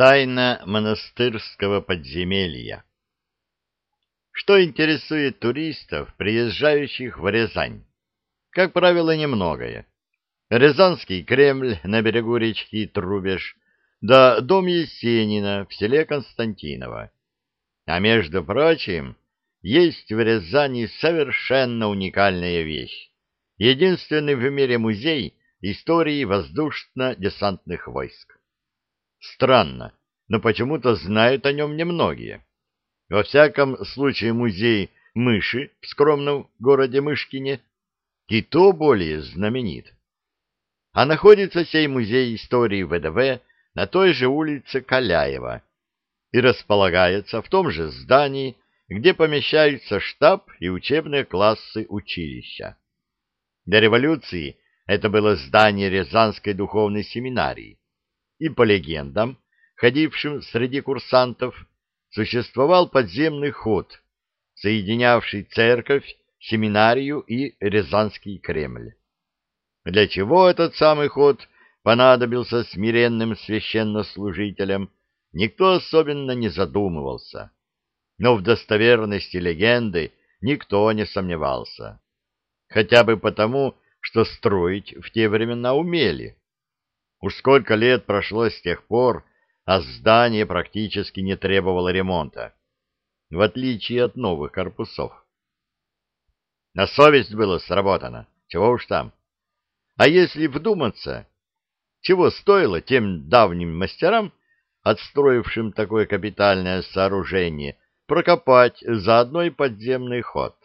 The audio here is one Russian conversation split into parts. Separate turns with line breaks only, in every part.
Тайна монастырского подземелья Что интересует туристов, приезжающих в Рязань? Как правило, немногое. Рязанский Кремль на берегу речки Трубеж, да дом Есенина в селе Константиново. А между прочим, есть в Рязани совершенно уникальная вещь. Единственный в мире музей истории воздушно-десантных войск. Странно, но почему-то знают о нем немногие. Во всяком случае, музей мыши в скромном городе Мышкине и то более знаменит. А находится сей музей истории ВДВ на той же улице Каляева и располагается в том же здании, где помещаются штаб и учебные классы училища. До революции это было здание Рязанской духовной семинарии, и по легендам, ходившим среди курсантов, существовал подземный ход, соединявший церковь, семинарию и Рязанский Кремль. Для чего этот самый ход понадобился смиренным священнослужителям, никто особенно не задумывался. Но в достоверности легенды никто не сомневался. Хотя бы потому, что строить в те времена умели. Уж сколько лет прошло с тех пор, а здание практически не требовало ремонта, в отличие от новых корпусов. На совесть было сработано, чего уж там. А если вдуматься, чего стоило тем давним мастерам, отстроившим такое капитальное сооружение, прокопать заодно и подземный ход?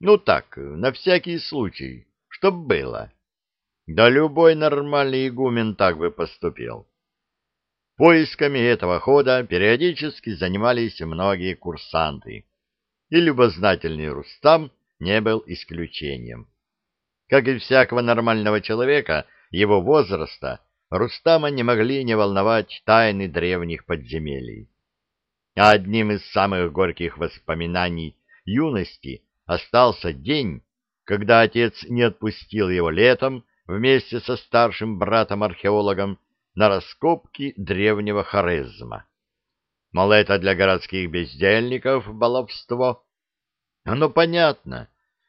Ну так, на всякий случай, чтоб было. Да любой нормальный игумен так бы поступил. Поисками этого хода периодически занимались многие курсанты, и любознательный Рустам не был исключением. Как и всякого нормального человека его возраста, Рустама не могли не волновать тайны древних подземелий. А одним из самых горьких воспоминаний юности остался день, когда отец не отпустил его летом вместе со старшим братом-археологом на раскопки древнего Хорезма. Мол, это для городских бездельников баловство. Оно понятно.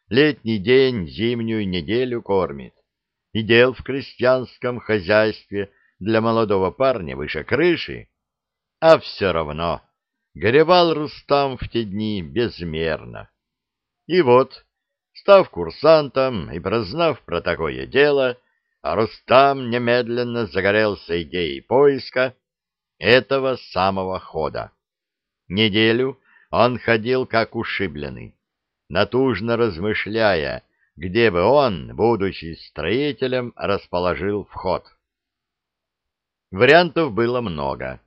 Летний день зимнюю неделю кормит. И дел в крестьянском хозяйстве для молодого парня выше крыши. А все равно горевал Рустам в те дни безмерно. И вот Став курсантом и прознав про такое дело, Рустам немедленно загорелся идеей поиска этого самого хода. Неделю он ходил как ушибленный, натужно размышляя, где бы он, будучи строителем, расположил вход. Вариантов было много,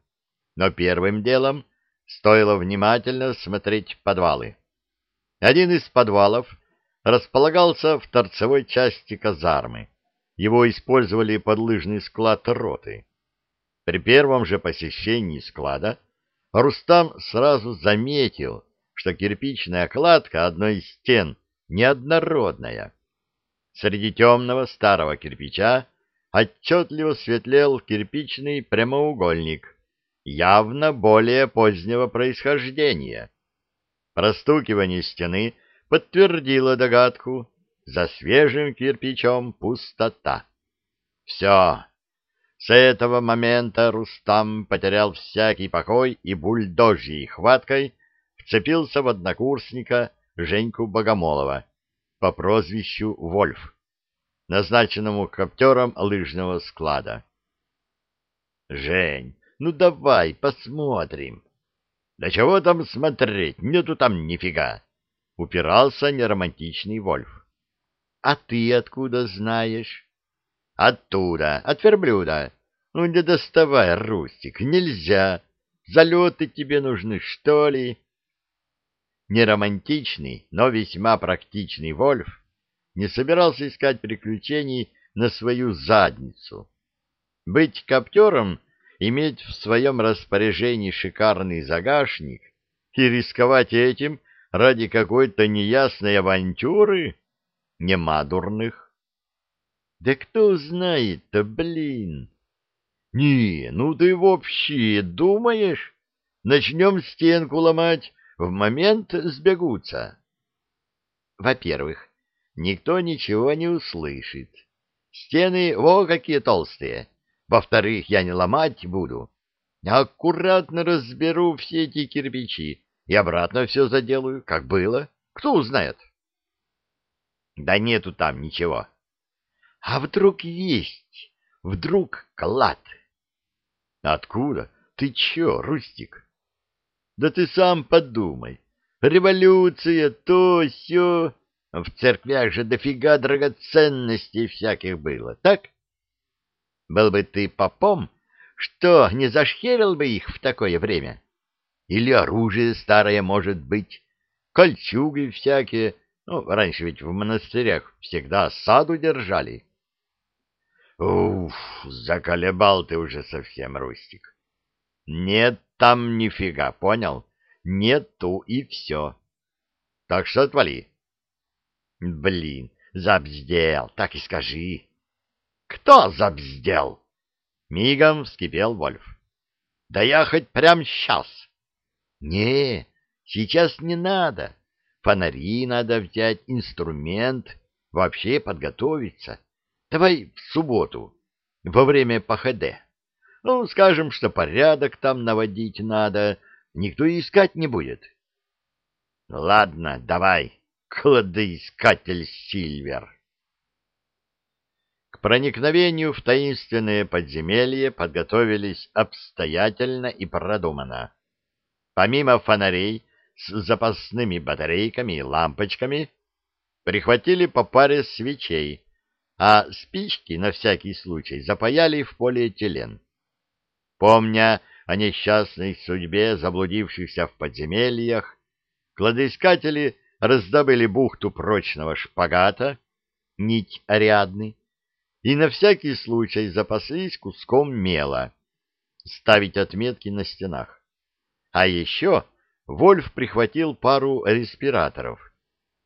но первым делом стоило внимательно смотреть подвалы. Один из подвалов располагался в торцевой части казармы. Его использовали под лыжный склад роты. При первом же посещении склада Рустам сразу заметил, что кирпичная кладка одной из стен неоднородная. Среди темного старого кирпича отчетливо светлел кирпичный прямоугольник, явно более позднего происхождения. Простукивание стены — подтвердила догадку. За свежим кирпичом пустота. Все. С этого момента Рустам потерял всякий покой и бульдожьей хваткой вцепился в однокурсника Женьку Богомолова по прозвищу Вольф, назначенному коптером лыжного склада. «Жень, ну давай посмотрим». «Да чего там смотреть? Нету там нифига упирался неромантичный Вольф. — А ты откуда знаешь? — Оттуда, от верблюда. Ну, не доставай, Рустик, нельзя. Залеты тебе нужны, что ли? Неромантичный, но весьма практичный Вольф не собирался искать приключений на свою задницу. Быть коптером, иметь в своем распоряжении шикарный загашник и рисковать этим — ради какой-то неясной авантюры? Нема дурных. Да кто знает-то, блин? Не, ну ты вообще думаешь? Начнем стенку ломать, в момент сбегутся. Во-первых, никто ничего не услышит. Стены, во, какие толстые. Во-вторых, я не ломать буду. Аккуратно разберу все эти кирпичи и обратно все заделаю, как было. Кто узнает? Да нету там ничего. А вдруг есть? Вдруг клад? Откуда? Ты чё, Рустик? Да ты сам подумай. Революция, то, сё. В церквях же дофига драгоценностей всяких было, так? Был бы ты попом, что, не зашхерил бы их в такое время? Или оружие старое, может быть, кольчуги всякие. Ну, раньше ведь в монастырях всегда саду держали. Уф, заколебал ты уже совсем, Рустик. Нет там нифига, понял? Нету и все. Так что отвали. Блин, забздел, так и скажи. Кто забздел? Мигом вскипел Вольф. Да я хоть прям сейчас. Не, сейчас не надо. Фонари надо взять, инструмент, вообще подготовиться. Давай в субботу, во время ПХД. Ну, скажем, что порядок там наводить надо, никто искать не будет. Ладно, давай, кладоискатель Сильвер. К проникновению в таинственное подземелье подготовились обстоятельно и продуманно. Помимо фонарей с запасными батарейками и лампочками, прихватили по паре свечей, а спички на всякий случай запаяли в полиэтилен. Помня о несчастной судьбе заблудившихся в подземельях, кладоискатели раздобыли бухту прочного шпагата, нить Ариадны, и на всякий случай запаслись куском мела, ставить отметки на стенах. А еще Вольф прихватил пару респираторов.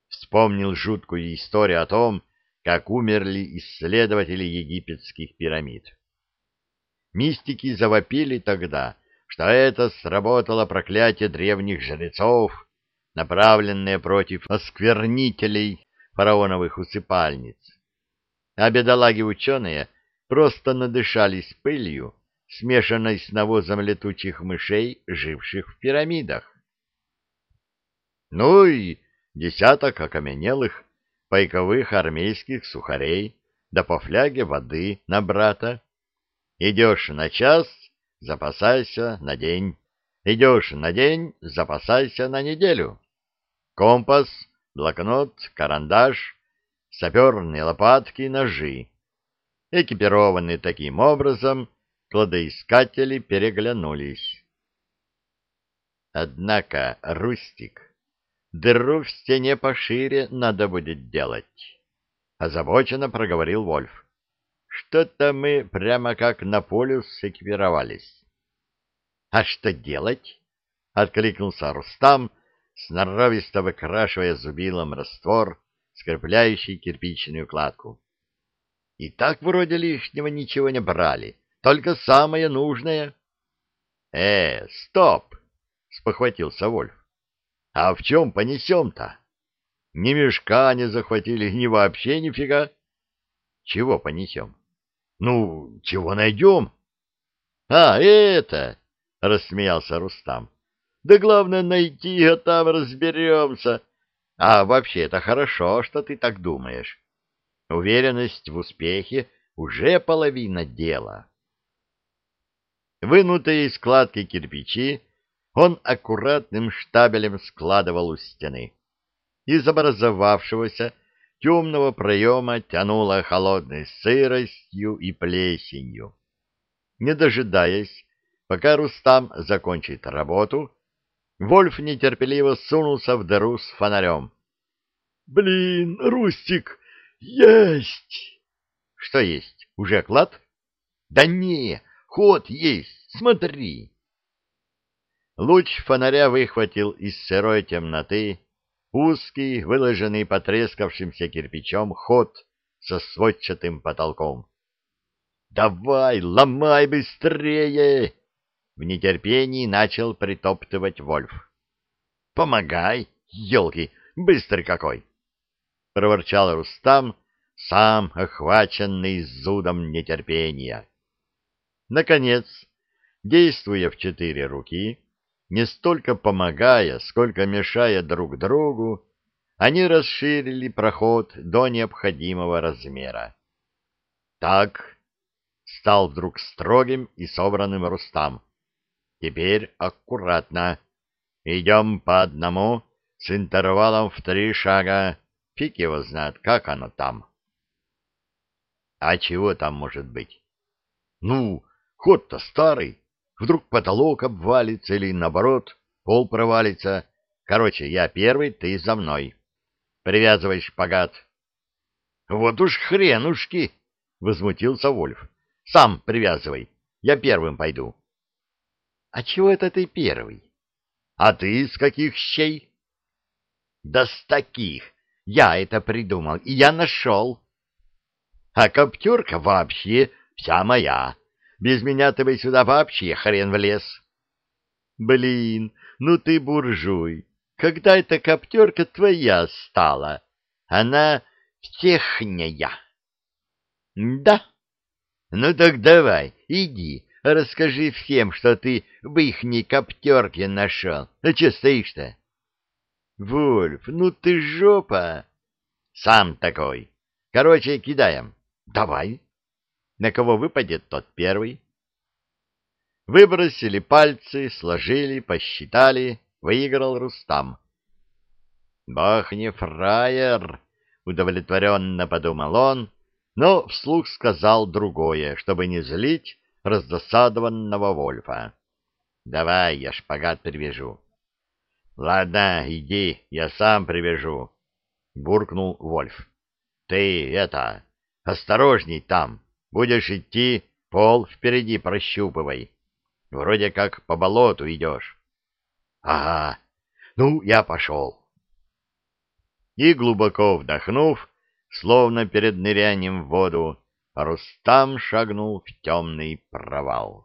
Вспомнил жуткую историю о том, как умерли исследователи египетских пирамид. Мистики завопили тогда, что это сработало проклятие древних жрецов, направленное против осквернителей фараоновых усыпальниц а бедолаги-ученые просто надышались пылью, смешанной с навозом летучих мышей, живших в пирамидах. Ну и десяток окаменелых пайковых армейских сухарей, да по фляге воды на брата. Идешь на час, запасайся на день. Идешь на день, запасайся на неделю. Компас, блокнот, карандаш, саперные лопатки ножи. Экипированные таким образом, кладоискатели переглянулись. Однако, Рустик, дыру в стене пошире надо будет делать, — озабоченно проговорил Вольф. Что-то мы прямо как на полюс экипировались. — А что делать? — откликнулся Рустам, сноровисто выкрашивая зубилом раствор, скрепляющий кирпичную кладку. И так вроде лишнего ничего не брали, только самое нужное. — Э, стоп! — спохватился Вольф. — А в чем понесем-то? Ни мешка не захватили, ни вообще нифига. — Чего понесем? — Ну, чего найдем? — А, это! — рассмеялся Рустам. — Да главное найти, а там разберемся. — а вообще это хорошо, что ты так думаешь. Уверенность в успехе уже половина дела. Вынутые из складки кирпичи он аккуратным штабелем складывал у стены. Из образовавшегося темного проема тянуло холодной сыростью и плесенью. Не дожидаясь, пока Рустам закончит работу, Вольф нетерпеливо сунулся в дыру с фонарем. — Блин, Рустик, есть! — Что есть? Уже клад? — Да не, ход есть, смотри. Луч фонаря выхватил из сырой темноты узкий, выложенный потрескавшимся кирпичом ход со сводчатым потолком. Давай, ломай быстрее! В нетерпении начал притоптывать Вольф. Помогай, елки, быстрый какой! Проворчал Рустам, сам охваченный зудом нетерпения. Наконец, действуя в четыре руки, не столько помогая, сколько мешая друг другу, они расширили проход до необходимого размера. Так стал вдруг строгим и собранным Рустам. Теперь аккуратно. Идем по одному, с интервалом в три шага. Фиг его знает, как оно там. А чего там может быть? Ну, ход-то старый. Вдруг потолок обвалится или, наоборот, пол провалится. Короче, я первый, ты за мной. Привязывай шпагат. — Вот уж хренушки! — возмутился Вольф. — Сам привязывай. Я первым пойду. — А чего это ты первый? — А ты с каких щей? — Да с таких. Я это придумал, и я нашел. — А коптерка вообще вся моя. Без меня ты бы сюда вообще хрен влез. Блин, ну ты буржуй. Когда эта коптерка твоя стала? Она техняя. Да? Ну так давай, иди, расскажи всем, что ты в ихней коптерке нашел. Ну че стоишь-то? Вольф, ну ты жопа. Сам такой. Короче, кидаем. Давай. На кого выпадет, тот первый. Выбросили пальцы, сложили, посчитали. Выиграл Рустам. «Бог не фраер!» — удовлетворенно подумал он, но вслух сказал другое, чтобы не злить раздосадованного Вольфа. «Давай, я шпагат привяжу». «Ладно, иди, я сам привяжу», — буркнул Вольф. «Ты, это, осторожней там, будешь идти, пол впереди прощупывай. Вроде как по болоту идешь». Ага, ну, я пошел. И, глубоко вдохнув, словно перед нырянием в воду, Рустам шагнул в темный провал.